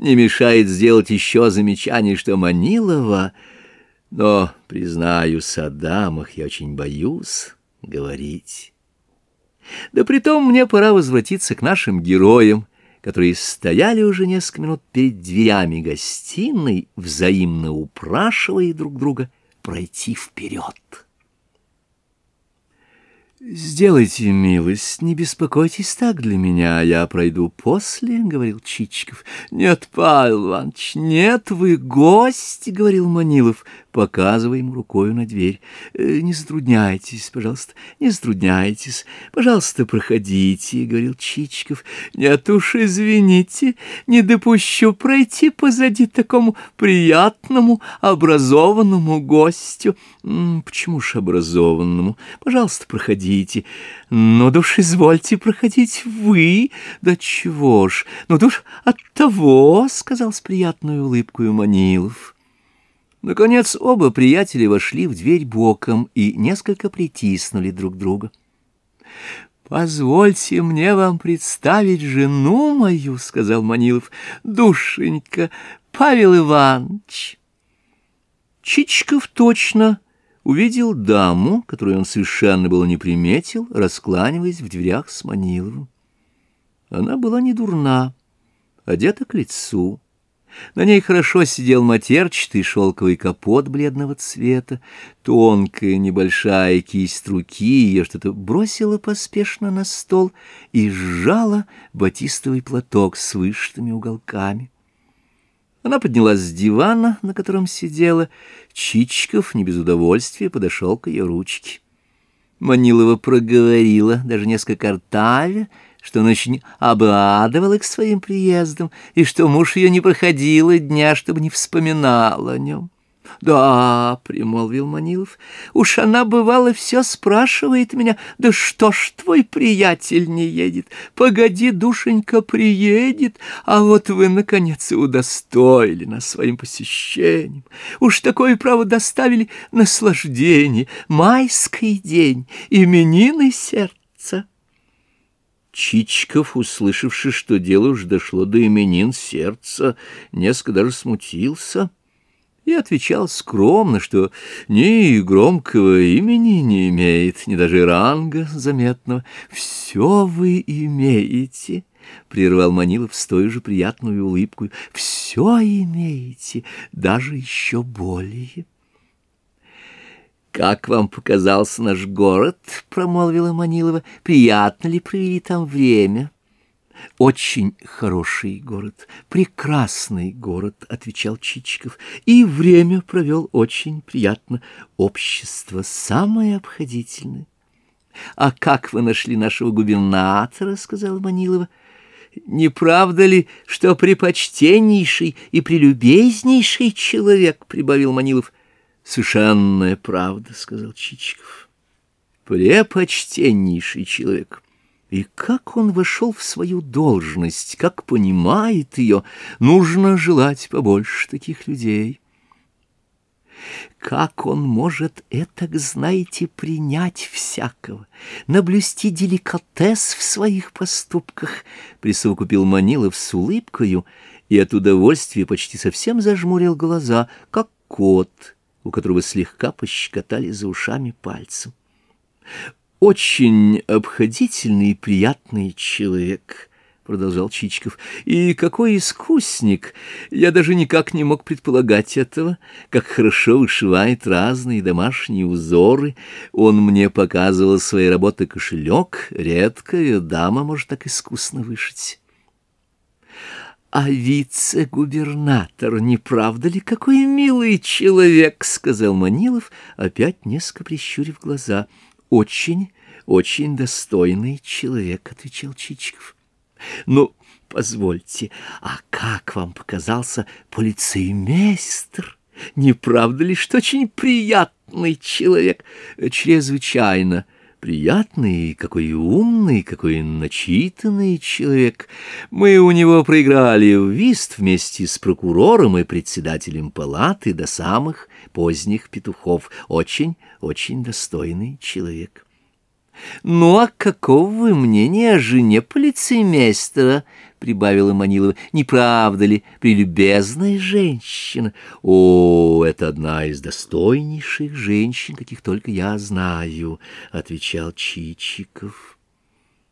не мешает сделать еще замечание, что Манилова... Но, признаюсь, о дамах я очень боюсь говорить. Да притом мне пора возвратиться к нашим героям, которые стояли уже несколько минут перед дверями гостиной, взаимно упрашивая друг друга пройти вперед. «Сделайте милость, не беспокойтесь так для меня, я пройду после», — говорил Чичиков. «Нет, Павел Иванович, нет, вы гость», — говорил Манилов, показывая ему рукою на дверь. «Э, «Не затрудняйтесь, пожалуйста, не затрудняйтесь. Пожалуйста, проходите», — говорил Чичиков. «Нет уж, извините, не допущу пройти позади такому приятному, образованному гостю». «Почему ж образованному? Пожалуйста, проходите» проходите. Ну, душ, извольте проходить вы. Да чего ж, ну, душ, от того, — сказал с приятной улыбкой Манилов. Наконец оба приятеля вошли в дверь боком и несколько притиснули друг друга. «Позвольте мне вам представить жену мою», — сказал Манилов, — «душенька, Павел Иванович». Чичиков точно увидел даму, которую он совершенно было не приметил, раскланиваясь в дверях с Маниловым. Она была не дурна, одета к лицу. На ней хорошо сидел матерчатый шелковый капот бледного цвета, тонкая небольшая кисть руки ее что-то бросила поспешно на стол и сжала батистовый платок с вышитыми уголками. Она поднялась с дивана, на котором сидела. Чичиков не без удовольствия подошел к ее ручке. Манилова проговорила, даже несколько ртавя, что он очень обрадовал их своим приездом, и что муж ее не проходила дня, чтобы не вспоминал о нем. «Да», — примолвил Манилов, — «уж она, бывало, все спрашивает меня, да что ж твой приятель не едет? Погоди, душенька, приедет, а вот вы, наконец, и удостоили нас своим посещением. Уж такое право доставили наслаждение, майский день, именины сердца». Чичков, услышавши, что дело уж дошло до именин сердца, несколько даже смутился — и отвечал скромно, что ни громкого имени не имеет, ни даже ранга заметного. «Все вы имеете», — прервал Манилов с той же приятной улыбкой, — «все имеете, даже еще более». «Как вам показался наш город?» — промолвила Манилова. «Приятно ли провели там время?» «Очень хороший город, прекрасный город», — отвечал Чичиков, — «и время провел очень приятно. Общество самое обходительное». «А как вы нашли нашего губернатора?» — сказала Манилова. «Не правда ли, что препочтеннейший и прелюбезнейший человек?» — прибавил Манилов. «Совершенная правда», — сказал Чичиков. «Препочтеннейший человек». И как он вошел в свою должность, как понимает ее, нужно желать побольше таких людей. Как он может этак, знаете, принять всякого, наблюсти деликатес в своих поступках, присовокупил Манилов с улыбкою и от удовольствия почти совсем зажмурил глаза, как кот, у которого слегка пощекотали за ушами пальцем очень обходительный и приятный человек, — продолжал Чичиков. — И какой искусник! Я даже никак не мог предполагать этого, как хорошо вышивает разные домашние узоры. Он мне показывал своей работы кошелек, редкая дама может так искусно вышить. — А вице-губернатор, не правда ли, какой милый человек, — сказал Манилов, опять несколько прищурив глаза — очень, очень достойный человек, — отвечал Чичиков. Ну, позвольте, а как вам показался полицеймейстер? Не правда ли, что очень приятный человек? Чрезвычайно приятный, какой умный, какой начитанный человек. Мы у него проиграли в вист вместе с прокурором и председателем палаты до самых поздних петухов. Очень, очень достойный человек. «Ну, а какого вы мнения о жене полицеймейстера?» — прибавила Манилова. Не правда ли, прелюбезная женщина? О, это одна из достойнейших женщин, каких только я знаю, отвечал Чичиков.